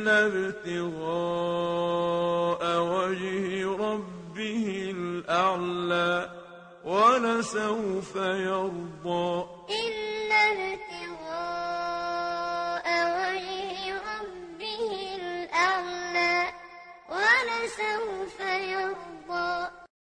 إن ابتغاء وجه ربه الأعلى ولسوف يرضى. إلا ابتغاء وجه ربه الأعلى ولسوف